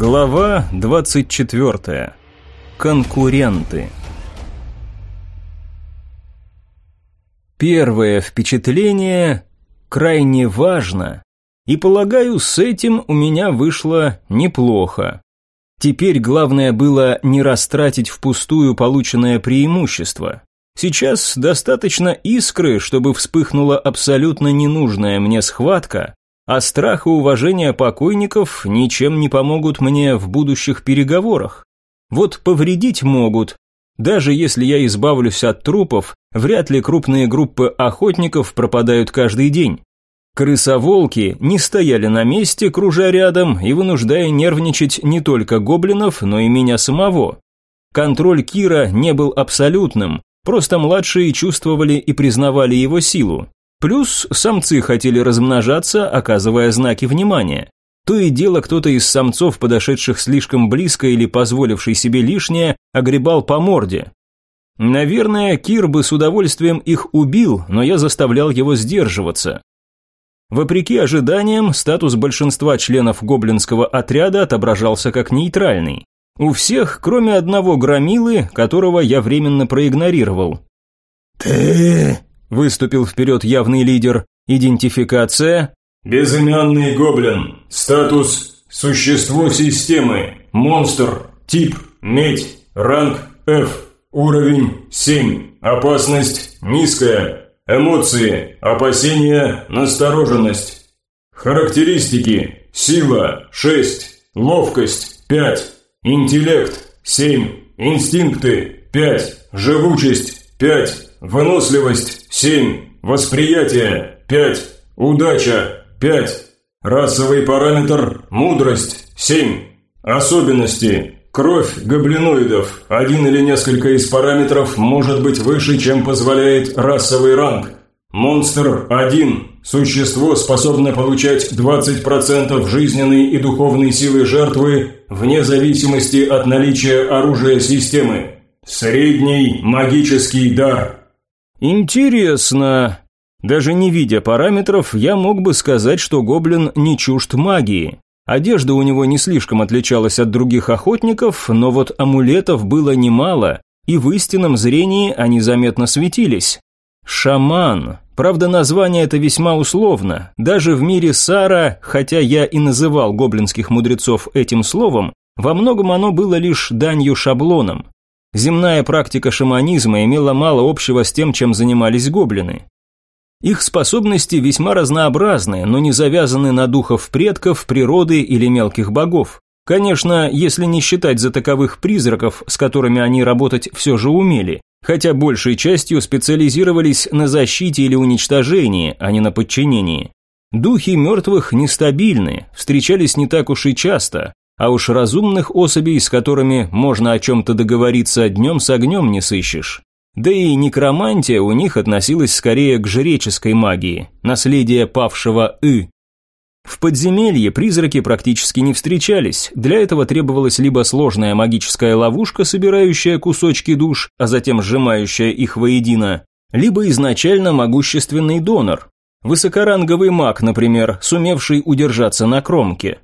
Глава 24. Конкуренты. Первое впечатление крайне важно, и, полагаю, с этим у меня вышло неплохо. Теперь главное было не растратить впустую полученное преимущество. Сейчас достаточно искры, чтобы вспыхнула абсолютно ненужная мне схватка, а страх и уважение покойников ничем не помогут мне в будущих переговорах. Вот повредить могут. Даже если я избавлюсь от трупов, вряд ли крупные группы охотников пропадают каждый день. Крысоволки не стояли на месте, кружа рядом и вынуждая нервничать не только гоблинов, но и меня самого. Контроль Кира не был абсолютным, просто младшие чувствовали и признавали его силу. Плюс самцы хотели размножаться, оказывая знаки внимания. То и дело кто-то из самцов, подошедших слишком близко или позволивший себе лишнее, огребал по морде. Наверное, Кир бы с удовольствием их убил, но я заставлял его сдерживаться. Вопреки ожиданиям, статус большинства членов гоблинского отряда отображался как нейтральный. У всех, кроме одного громилы, которого я временно проигнорировал. «Ты Выступил вперед явный лидер. Идентификация. Безымянный гоблин. Статус Существо системы. Монстр. Тип. Медь. Ранг F. Уровень 7. Опасность низкая. Эмоции. Опасения. Настороженность. Характеристики. Сила 6. Ловкость 5. Интеллект 7. Инстинкты 5. Живучесть 5. Выносливость – 7. Восприятие – 5. Удача – 5. Расовый параметр – мудрость – 7. Особенности – кровь гоблиноидов. Один или несколько из параметров может быть выше, чем позволяет расовый ранг. Монстр – 1. Существо способно получать 20% жизненной и духовной силы жертвы вне зависимости от наличия оружия системы. Средний магический дар – Интересно. Даже не видя параметров, я мог бы сказать, что гоблин не чужд магии. Одежда у него не слишком отличалась от других охотников, но вот амулетов было немало, и в истинном зрении они заметно светились. Шаман. Правда, название это весьма условно. Даже в мире Сара, хотя я и называл гоблинских мудрецов этим словом, во многом оно было лишь данью шаблоном. Земная практика шаманизма имела мало общего с тем, чем занимались гоблины. Их способности весьма разнообразны, но не завязаны на духов предков, природы или мелких богов. Конечно, если не считать за таковых призраков, с которыми они работать все же умели, хотя большей частью специализировались на защите или уничтожении, а не на подчинении. Духи мертвых нестабильны, встречались не так уж и часто, а уж разумных особей, с которыми можно о чем-то договориться днем с огнем не сыщешь. Да и некромантия у них относилась скорее к жреческой магии, наследие павшего И. В подземелье призраки практически не встречались, для этого требовалась либо сложная магическая ловушка, собирающая кусочки душ, а затем сжимающая их воедино, либо изначально могущественный донор, высокоранговый маг, например, сумевший удержаться на кромке.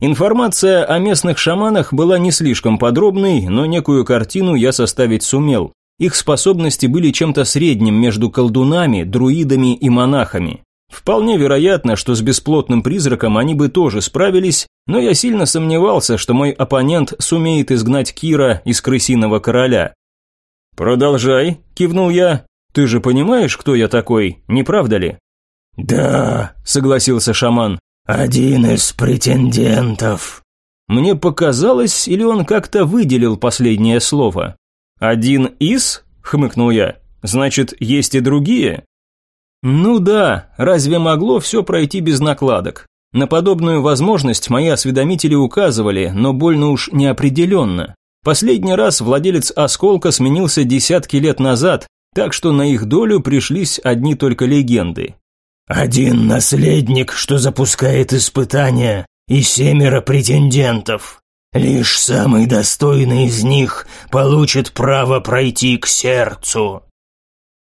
Информация о местных шаманах была не слишком подробной, но некую картину я составить сумел. Их способности были чем-то средним между колдунами, друидами и монахами. Вполне вероятно, что с бесплотным призраком они бы тоже справились, но я сильно сомневался, что мой оппонент сумеет изгнать Кира из крысиного короля. «Продолжай», – кивнул я. «Ты же понимаешь, кто я такой, не правда ли?» «Да», – согласился шаман. «Один из претендентов». Мне показалось, или он как-то выделил последнее слово. «Один из?» – хмыкнул я. «Значит, есть и другие?» «Ну да, разве могло все пройти без накладок?» На подобную возможность мои осведомители указывали, но больно уж неопределенно. Последний раз владелец осколка сменился десятки лет назад, так что на их долю пришлись одни только легенды. Один наследник, что запускает испытания, и семеро претендентов. Лишь самый достойный из них получит право пройти к сердцу.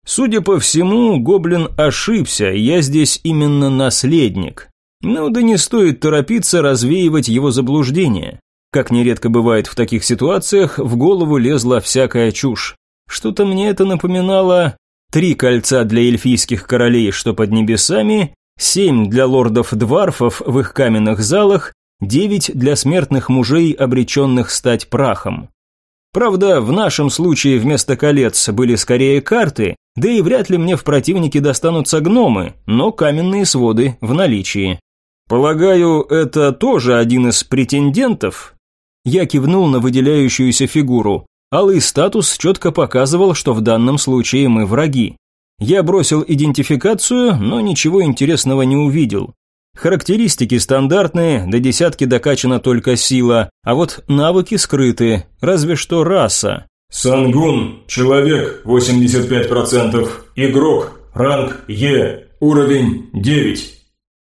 Судя по всему, гоблин ошибся, я здесь именно наследник. Ну да не стоит торопиться развеивать его заблуждение. Как нередко бывает в таких ситуациях, в голову лезла всякая чушь. Что-то мне это напоминало три кольца для эльфийских королей, что под небесами, семь для лордов-дварфов в их каменных залах, девять для смертных мужей, обреченных стать прахом. Правда, в нашем случае вместо колец были скорее карты, да и вряд ли мне в противнике достанутся гномы, но каменные своды в наличии. Полагаю, это тоже один из претендентов? Я кивнул на выделяющуюся фигуру. Алый статус четко показывал, что в данном случае мы враги. Я бросил идентификацию, но ничего интересного не увидел. Характеристики стандартные, до десятки докачана только сила, а вот навыки скрыты, разве что раса. Сангун, человек, 85%, игрок, ранг Е, уровень 9.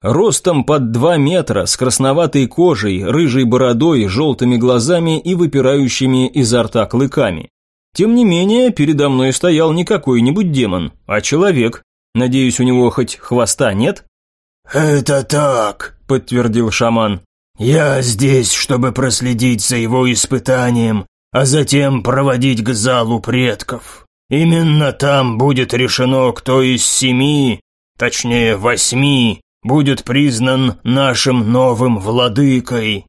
Ростом под 2 метра, с красноватой кожей, рыжей бородой, желтыми глазами и выпирающими изо рта клыками. Тем не менее, передо мной стоял не какой-нибудь демон, а человек. Надеюсь, у него хоть хвоста нет? «Это так», — подтвердил шаман. «Я здесь, чтобы проследить за его испытанием, а затем проводить к залу предков. Именно там будет решено, кто из семи, точнее восьми, будет признан нашим новым владыкой».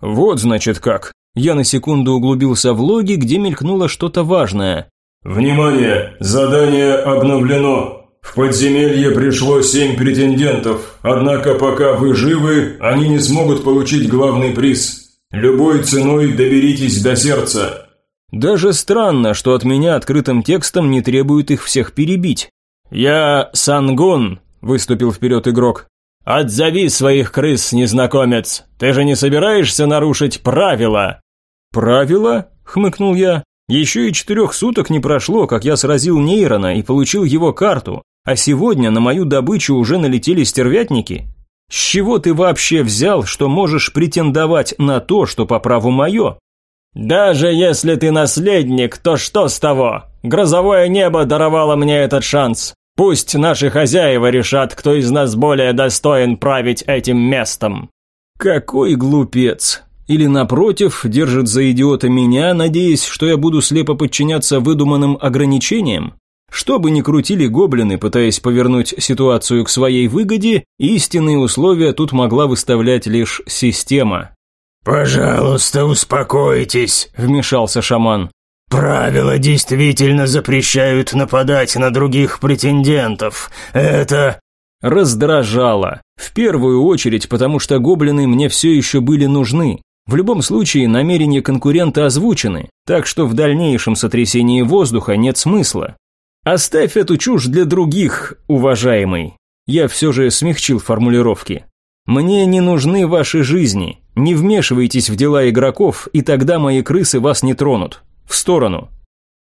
«Вот, значит, как». Я на секунду углубился в логи, где мелькнуло что-то важное. «Внимание! Задание обновлено. В подземелье пришло семь претендентов, однако пока вы живы, они не смогут получить главный приз. Любой ценой доберитесь до сердца». Даже странно, что от меня открытым текстом не требуют их всех перебить. «Я Сангун», – выступил вперед игрок. «Отзови своих крыс, незнакомец! Ты же не собираешься нарушить правила?» «Правила?» – хмыкнул я. «Еще и четырех суток не прошло, как я сразил Нейрона и получил его карту, а сегодня на мою добычу уже налетели стервятники. С чего ты вообще взял, что можешь претендовать на то, что по праву мое?» «Даже если ты наследник, то что с того? Грозовое небо даровало мне этот шанс. Пусть наши хозяева решат, кто из нас более достоин править этим местом. Какой глупец. Или напротив, держит за идиота меня, надеясь, что я буду слепо подчиняться выдуманным ограничениям? Что бы ни крутили гоблины, пытаясь повернуть ситуацию к своей выгоде, истинные условия тут могла выставлять лишь система. «Пожалуйста, успокойтесь», – вмешался шаман. Правила действительно запрещают нападать на других претендентов. Это раздражало. В первую очередь, потому что гоблины мне все еще были нужны. В любом случае, намерения конкурента озвучены, так что в дальнейшем сотрясении воздуха нет смысла. Оставь эту чушь для других, уважаемый. Я все же смягчил формулировки. Мне не нужны ваши жизни. Не вмешивайтесь в дела игроков, и тогда мои крысы вас не тронут. В сторону.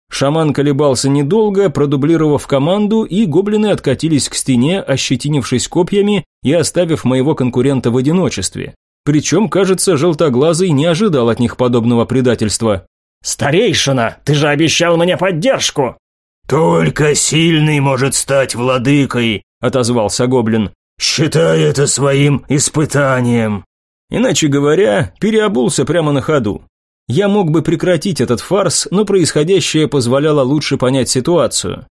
Шаман колебался недолго, продублировав команду, и гоблины откатились к стене, ощетинившись копьями и оставив моего конкурента в одиночестве. Причем, кажется, желтоглазый не ожидал от них подобного предательства. «Старейшина, ты же обещал мне поддержку!» «Только сильный может стать владыкой», — отозвался гоблин. «Считай это своим испытанием». Иначе говоря, переобулся прямо на ходу. Я мог бы прекратить этот фарс, но происходящее позволяло лучше понять ситуацию.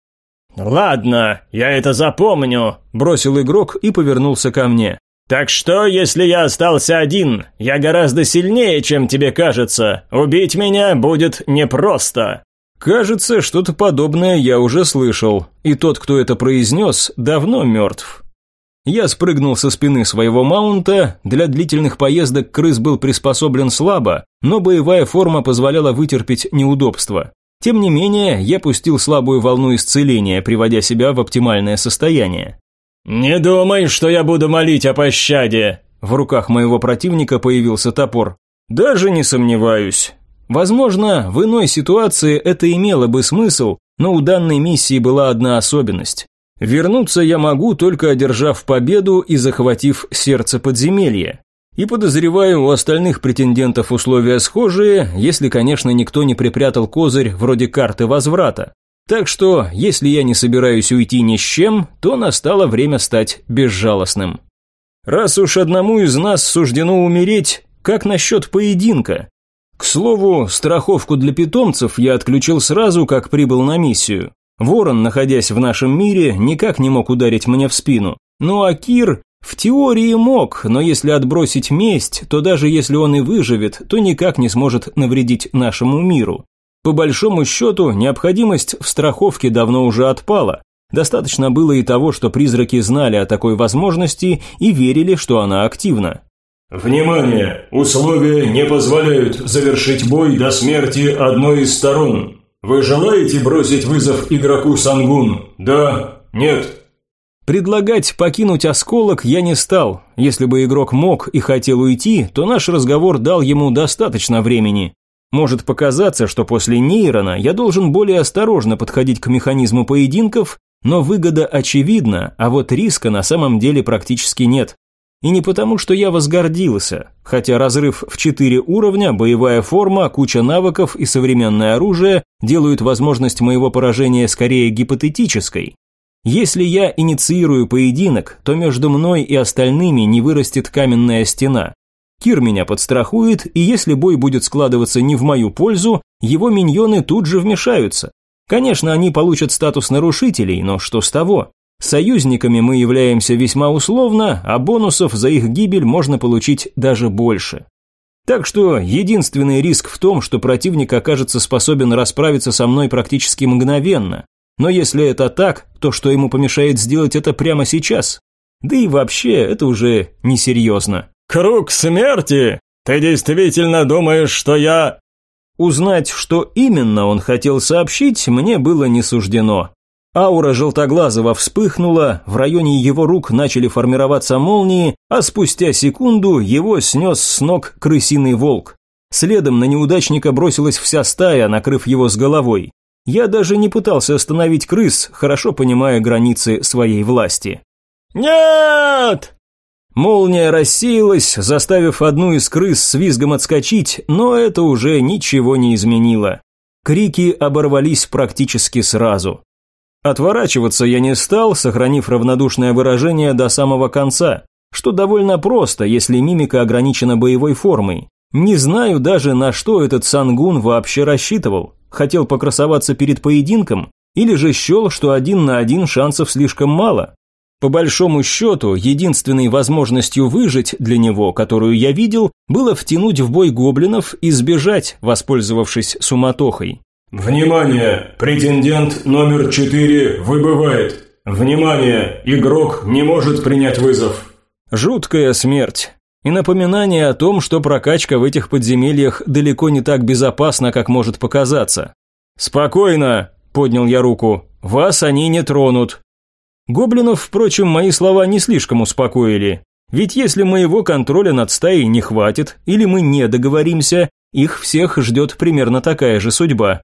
«Ладно, я это запомню», – бросил игрок и повернулся ко мне. «Так что, если я остался один? Я гораздо сильнее, чем тебе кажется. Убить меня будет непросто». Кажется, что-то подобное я уже слышал, и тот, кто это произнес, давно мертв. Я спрыгнул со спины своего маунта, для длительных поездок крыс был приспособлен слабо, но боевая форма позволяла вытерпеть неудобства. Тем не менее, я пустил слабую волну исцеления, приводя себя в оптимальное состояние. «Не думай, что я буду молить о пощаде!» В руках моего противника появился топор. «Даже не сомневаюсь. Возможно, в иной ситуации это имело бы смысл, но у данной миссии была одна особенность. Вернуться я могу, только одержав победу и захватив сердце подземелья. И подозреваю, у остальных претендентов условия схожие, если, конечно, никто не припрятал козырь вроде карты возврата. Так что, если я не собираюсь уйти ни с чем, то настало время стать безжалостным. Раз уж одному из нас суждено умереть, Как насчет поединка? К слову, страховку для питомцев я отключил сразу, как прибыл на миссию. Ворон, находясь в нашем мире, никак не мог ударить мне в спину. Ну а Кир в теории мог, но если отбросить месть, то даже если он и выживет, то никак не сможет навредить нашему миру. По большому счету, необходимость в страховке давно уже отпала. Достаточно было и того, что призраки знали о такой возможности и верили, что она активна. Внимание! Условия не позволяют завершить бой до смерти одной из сторон. Вы желаете бросить вызов игроку Сангун? Да? Нет? Предлагать покинуть осколок я не стал. Если бы игрок мог и хотел уйти, то наш разговор дал ему достаточно времени. Может показаться, что после нейрона я должен более осторожно подходить к механизму поединков, но выгода очевидна, а вот риска на самом деле практически нет. И не потому, что я возгордился, хотя разрыв в четыре уровня, боевая форма, куча навыков и современное оружие делают возможность моего поражения скорее гипотетической. Если я инициирую поединок, то между мной и остальными не вырастет каменная стена. Кир меня подстрахует, и если бой будет складываться не в мою пользу, его миньоны тут же вмешаются. Конечно, они получат статус нарушителей, но что с того? Союзниками мы являемся весьма условно, а бонусов за их гибель можно получить даже больше. Так что единственный риск в том, что противник окажется способен расправиться со мной практически мгновенно. Но если это так, то что ему помешает сделать это прямо сейчас? Да и вообще, это уже несерьезно. «Круг смерти? Ты действительно думаешь, что я...» Узнать, что именно он хотел сообщить, мне было не суждено. Аура Желтоглазого вспыхнула, в районе его рук начали формироваться молнии, а спустя секунду его снес с ног крысиный волк. Следом на неудачника бросилась вся стая, накрыв его с головой. Я даже не пытался остановить крыс, хорошо понимая границы своей власти. «Нет!» Молния рассеялась, заставив одну из крыс с визгом отскочить, но это уже ничего не изменило. Крики оборвались практически сразу. Отворачиваться я не стал, сохранив равнодушное выражение до самого конца, что довольно просто, если мимика ограничена боевой формой. Не знаю даже, на что этот Сангун вообще рассчитывал. Хотел покрасоваться перед поединком? Или же счел, что один на один шансов слишком мало? По большому счету, единственной возможностью выжить для него, которую я видел, было втянуть в бой гоблинов и сбежать, воспользовавшись суматохой. «Внимание! Претендент номер четыре выбывает! Внимание! Игрок не может принять вызов!» Жуткая смерть. И напоминание о том, что прокачка в этих подземельях далеко не так безопасна, как может показаться. «Спокойно!» – поднял я руку. «Вас они не тронут!» Гоблинов, впрочем, мои слова не слишком успокоили. Ведь если моего контроля над стаей не хватит, или мы не договоримся, их всех ждет примерно такая же судьба.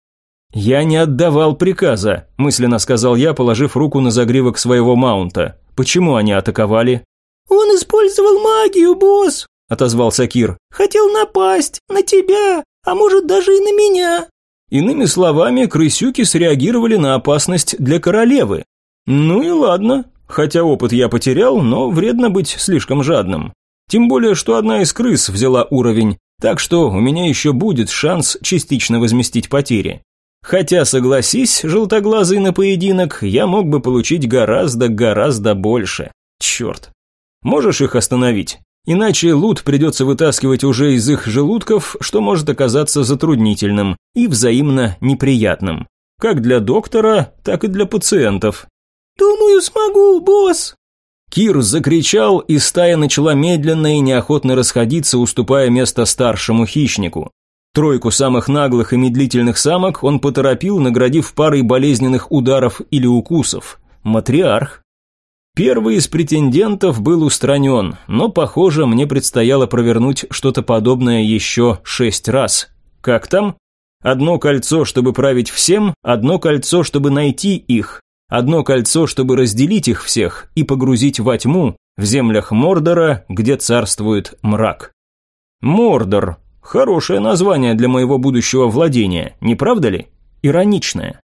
«Я не отдавал приказа», – мысленно сказал я, положив руку на загривок своего маунта. «Почему они атаковали?» «Он использовал магию, босс!» – отозвался Кир. «Хотел напасть на тебя, а может даже и на меня!» Иными словами, крысюки среагировали на опасность для королевы. Ну и ладно, хотя опыт я потерял, но вредно быть слишком жадным. Тем более, что одна из крыс взяла уровень, так что у меня еще будет шанс частично возместить потери. Хотя, согласись, желтоглазый на поединок, я мог бы получить гораздо-гораздо больше. Черт. Можешь их остановить? Иначе лут придется вытаскивать уже из их желудков, что может оказаться затруднительным и взаимно неприятным. Как для доктора, так и для пациентов. «Думаю, смогу, босс!» Кир закричал, и стая начала медленно и неохотно расходиться, уступая место старшему хищнику. Тройку самых наглых и медлительных самок он поторопил, наградив парой болезненных ударов или укусов. Матриарх. Первый из претендентов был устранен, но, похоже, мне предстояло провернуть что-то подобное еще шесть раз. Как там? Одно кольцо, чтобы править всем, одно кольцо, чтобы найти их, одно кольцо, чтобы разделить их всех и погрузить во тьму, в землях Мордора, где царствует мрак. Мордор. Хорошее название для моего будущего владения, не правда ли? Ироничное.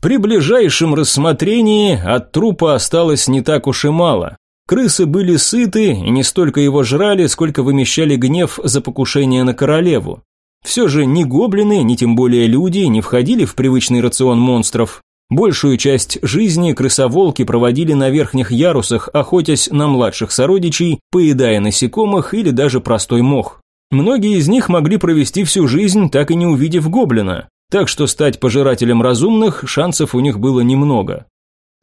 При ближайшем рассмотрении от трупа осталось не так уж и мало. Крысы были сыты и не столько его жрали, сколько вымещали гнев за покушение на королеву. Все же ни гоблины, ни тем более люди не входили в привычный рацион монстров. Большую часть жизни крысоволки проводили на верхних ярусах, охотясь на младших сородичей, поедая насекомых или даже простой мох. Многие из них могли провести всю жизнь, так и не увидев гоблина, так что стать пожирателем разумных шансов у них было немного.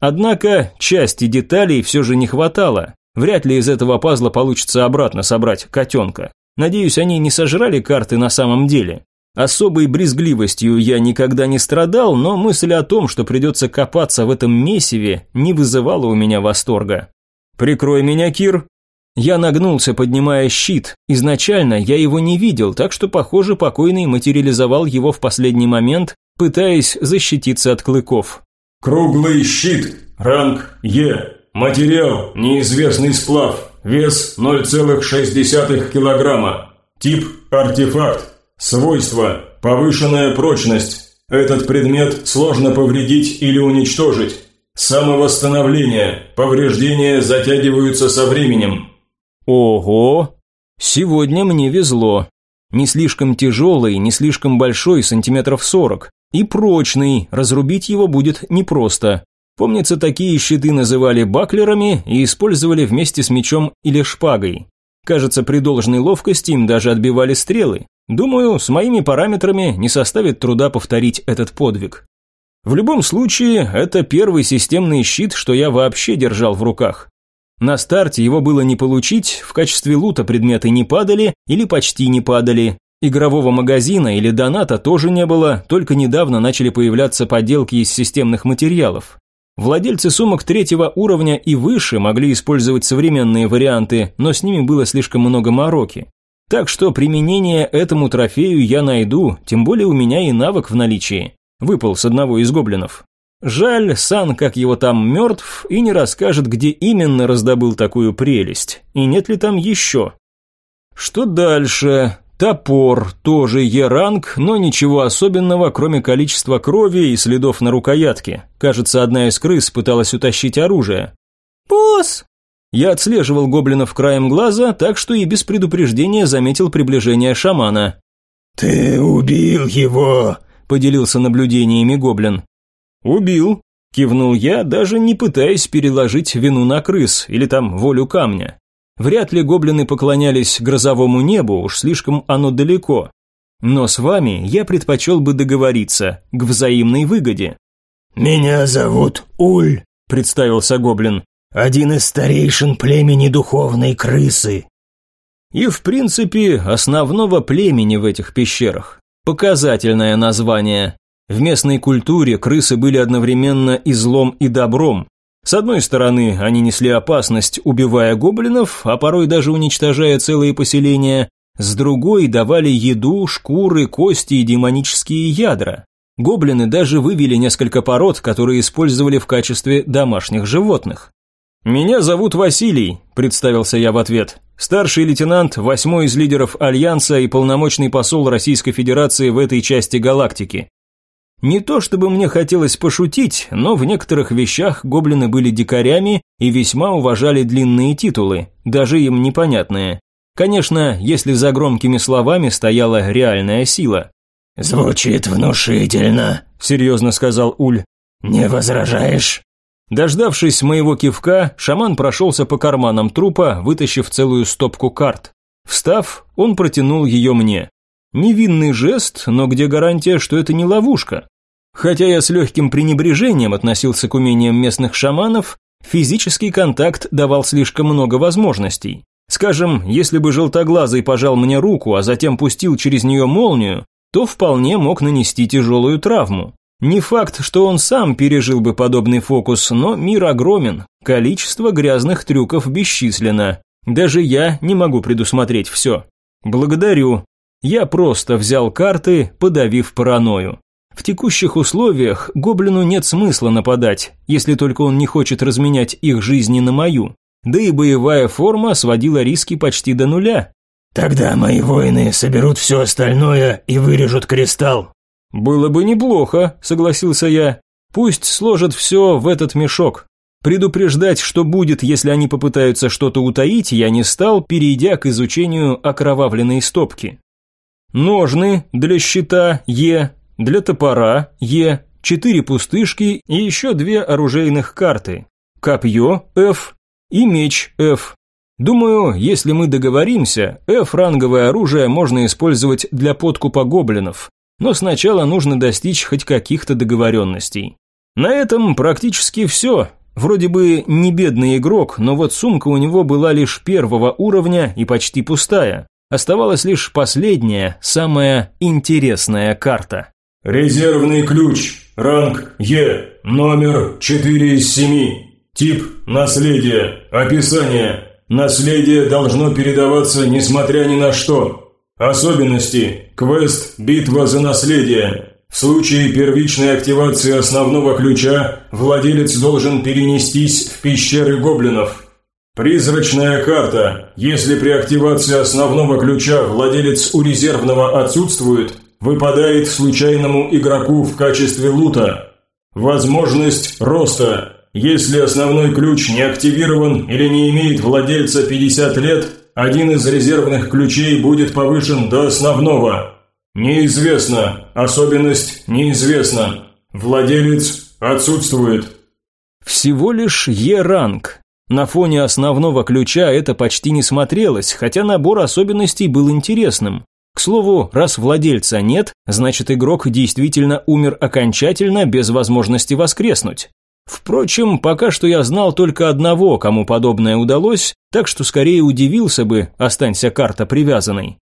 Однако части деталей все же не хватало. Вряд ли из этого пазла получится обратно собрать котенка. Надеюсь, они не сожрали карты на самом деле. Особой брезгливостью я никогда не страдал, но мысль о том, что придется копаться в этом месиве, не вызывала у меня восторга. «Прикрой меня, Кир!» Я нагнулся, поднимая щит. Изначально я его не видел, так что, похоже, покойный материализовал его в последний момент, пытаясь защититься от клыков. Круглый щит. Ранг Е. Материал неизвестный сплав. Вес 0,6 килограмма. Тип артефакт. Свойства повышенная прочность. Этот предмет сложно повредить или уничтожить. Самовосстановление. Повреждения затягиваются со временем. Ого! Сегодня мне везло. Не слишком тяжелый, не слишком большой, сантиметров сорок. И прочный, разрубить его будет непросто. Помнится, такие щиты называли баклерами и использовали вместе с мечом или шпагой. Кажется, при должной ловкости им даже отбивали стрелы. Думаю, с моими параметрами не составит труда повторить этот подвиг. В любом случае, это первый системный щит, что я вообще держал в руках. На старте его было не получить, в качестве лута предметы не падали или почти не падали, Игрового магазина или доната тоже не было, только недавно начали появляться поделки из системных материалов. Владельцы сумок третьего уровня и выше могли использовать современные варианты, но с ними было слишком много мороки. Так что применение этому трофею я найду, тем более у меня и навык в наличии. Выпал с одного из гоблинов. Жаль, Сан, как его там, мертв и не расскажет, где именно раздобыл такую прелесть, и нет ли там еще. Что дальше? Топор, тоже Е-ранг, но ничего особенного, кроме количества крови и следов на рукоятке. Кажется, одна из крыс пыталась утащить оружие. «Босс!» Я отслеживал гоблинов краем глаза, так что и без предупреждения заметил приближение шамана. «Ты убил его!» – поделился наблюдениями гоблин. «Убил», – кивнул я, даже не пытаясь переложить вину на крыс или там волю камня. Вряд ли гоблины поклонялись грозовому небу, уж слишком оно далеко. Но с вами я предпочел бы договориться, к взаимной выгоде». «Меня зовут Уль», – представился гоблин. «Один из старейшин племени духовной крысы». И, в принципе, основного племени в этих пещерах. Показательное название. В местной культуре крысы были одновременно и злом, и добром, с одной стороны, они несли опасность, убивая гоблинов, а порой даже уничтожая целые поселения, с другой давали еду, шкуры, кости и демонические ядра. Гоблины даже вывели несколько пород, которые использовали в качестве домашних животных. «Меня зовут Василий», – представился я в ответ. «Старший лейтенант, восьмой из лидеров Альянса и полномочный посол Российской Федерации в этой части галактики. Не то чтобы мне хотелось пошутить, но в некоторых вещах гоблины были дикарями и весьма уважали длинные титулы, даже им непонятные. Конечно, если за громкими словами стояла реальная сила. «Звучит внушительно», – серьезно сказал Уль. «Не возражаешь?» Дождавшись моего кивка, шаман прошелся по карманам трупа, вытащив целую стопку карт. Встав, он протянул ее мне. Невинный жест, но где гарантия, что это не ловушка? Хотя я с легким пренебрежением относился к умениям местных шаманов, физический контакт давал слишком много возможностей. Скажем, если бы желтоглазый пожал мне руку, а затем пустил через нее молнию, то вполне мог нанести тяжелую травму. Не факт, что он сам пережил бы подобный фокус, но мир огромен, количество грязных трюков бесчисленно. Даже я не могу предусмотреть все. Благодарю, я просто взял карты, подавив паранойю. В текущих условиях гоблину нет смысла нападать, если только он не хочет разменять их жизни на мою. Да и боевая форма сводила риски почти до нуля. «Тогда мои воины соберут все остальное и вырежут кристалл». «Было бы неплохо», – согласился я. «Пусть сложат все в этот мешок». Предупреждать, что будет, если они попытаются что-то утаить, я не стал, перейдя к изучению окровавленной стопки. Ножны для щита Е, для топора Е, четыре пустышки и еще две оружейных карты. Копье F и меч F. Думаю, если мы договоримся, F-ранговое оружие можно использовать для подкупа гоблинов, но сначала нужно достичь хоть каких-то договоренностей. На этом практически все. Вроде бы не бедный игрок, но вот сумка у него была лишь первого уровня и почти пустая. Оставалась лишь последняя, самая интересная карта. Резервный ключ. Ранг Е. Номер 4 из 7. Тип – наследие. Описание. Наследие должно передаваться несмотря ни на что. Особенности. Квест «Битва за наследие». В случае первичной активации основного ключа владелец должен перенестись в пещеры гоблинов. Призрачная карта. Если при активации основного ключа владелец у резервного отсутствует, выпадает случайному игроку в качестве лута. Возможность роста. Если основной ключ не активирован или не имеет владельца 50 лет, один из резервных ключей будет повышен до основного. Неизвестно. Особенность неизвестна. Владелец отсутствует. Всего лишь Е-ранг. На фоне основного ключа это почти не смотрелось, хотя набор особенностей был интересным. К слову, раз владельца нет, значит игрок действительно умер окончательно без возможности воскреснуть. Впрочем, пока что я знал только одного, кому подобное удалось, так что скорее удивился бы, останься карта привязанной.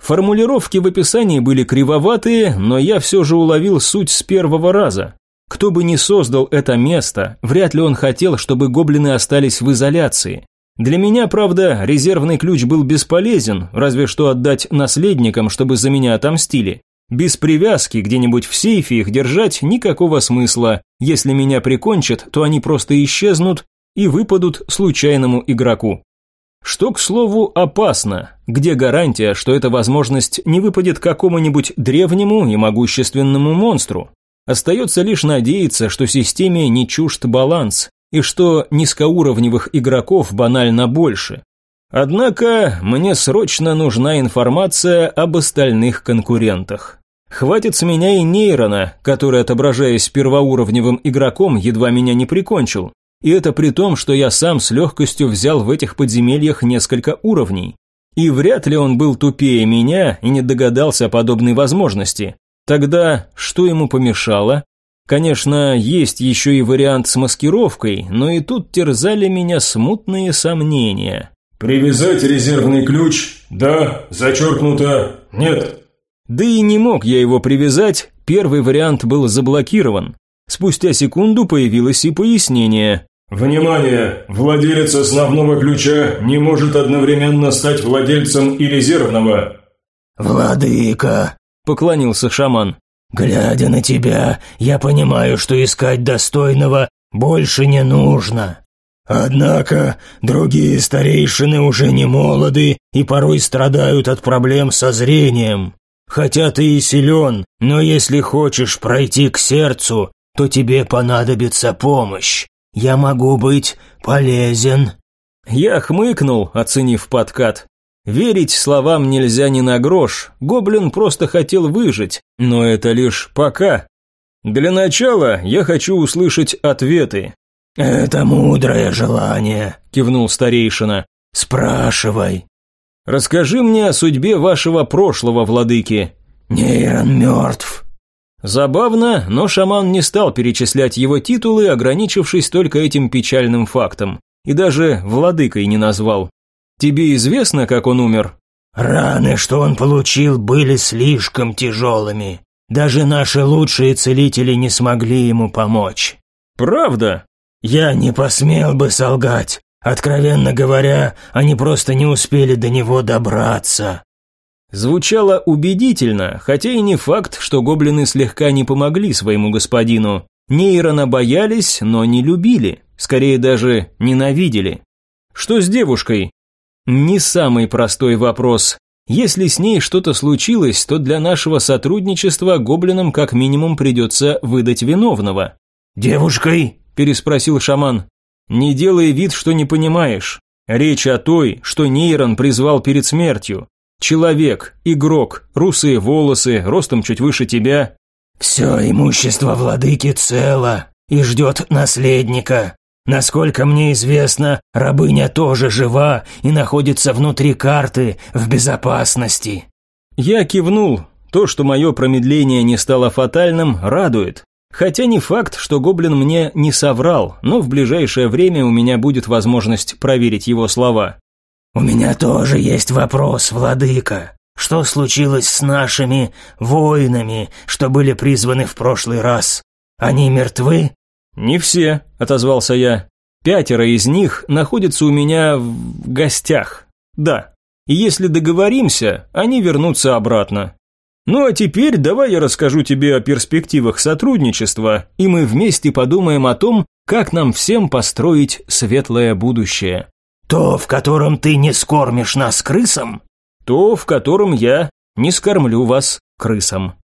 Формулировки в описании были кривоватые, но я все же уловил суть с первого раза. Кто бы ни создал это место, вряд ли он хотел, чтобы гоблины остались в изоляции. Для меня, правда, резервный ключ был бесполезен, разве что отдать наследникам, чтобы за меня отомстили. Без привязки где-нибудь в сейфе их держать никакого смысла. Если меня прикончат, то они просто исчезнут и выпадут случайному игроку. Что, к слову, опасно. Где гарантия, что эта возможность не выпадет какому-нибудь древнему и могущественному монстру? Остается лишь надеяться, что системе не чужд баланс, и что низкоуровневых игроков банально больше. Однако мне срочно нужна информация об остальных конкурентах. Хватит с меня и нейрона, который, отображаясь первоуровневым игроком, едва меня не прикончил. И это при том, что я сам с легкостью взял в этих подземельях несколько уровней. И вряд ли он был тупее меня и не догадался о подобной возможности. Тогда что ему помешало? Конечно, есть еще и вариант с маскировкой, но и тут терзали меня смутные сомнения. «Привязать резервный ключ? Да, зачеркнуто, нет». Да и не мог я его привязать, первый вариант был заблокирован. Спустя секунду появилось и пояснение. «Внимание! Владелец основного ключа не может одновременно стать владельцем и резервного». «Владыка!» – поклонился шаман. «Глядя на тебя, я понимаю, что искать достойного больше не нужно. Однако другие старейшины уже не молоды и порой страдают от проблем со зрением. Хотя ты и силен, но если хочешь пройти к сердцу, то тебе понадобится помощь. Я могу быть полезен». Я хмыкнул, оценив подкат. Верить словам нельзя ни на грош, гоблин просто хотел выжить, но это лишь пока. Для начала я хочу услышать ответы. «Это мудрое желание», – кивнул старейшина. «Спрашивай». «Расскажи мне о судьбе вашего прошлого, владыки». «Нейрон мертв». Забавно, но шаман не стал перечислять его титулы, ограничившись только этим печальным фактом. И даже владыкой не назвал. Тебе известно, как он умер?» «Раны, что он получил, были слишком тяжелыми. Даже наши лучшие целители не смогли ему помочь». «Правда?» «Я не посмел бы солгать. Откровенно говоря, они просто не успели до него добраться». Звучало убедительно, хотя и не факт, что гоблины слегка не помогли своему господину. Нейрона боялись, но не любили, скорее даже ненавидели. Что с девушкой? Не самый простой вопрос. Если с ней что-то случилось, то для нашего сотрудничества гоблинам как минимум придется выдать виновного. «Девушкой?» – переспросил шаман. Не делай вид, что не понимаешь. Речь о той, что Нейрон призвал перед смертью. Человек, игрок, русые волосы, ростом чуть выше тебя. Все имущество владыки цело и ждет наследника. Насколько мне известно, рабыня тоже жива и находится внутри карты в безопасности. Я кивнул. То, что мое промедление не стало фатальным, радует. Хотя не факт, что гоблин мне не соврал, но в ближайшее время у меня будет возможность проверить его слова. «У меня тоже есть вопрос, владыка. Что случилось с нашими воинами, что были призваны в прошлый раз? Они мертвы?» «Не все», – отозвался я. «Пятеро из них находятся у меня в гостях. Да. И если договоримся, они вернутся обратно. Ну а теперь давай я расскажу тебе о перспективах сотрудничества, и мы вместе подумаем о том, как нам всем построить светлое будущее». «То, в котором ты не скормишь нас крысам?» «То, в котором я не скормлю вас крысам».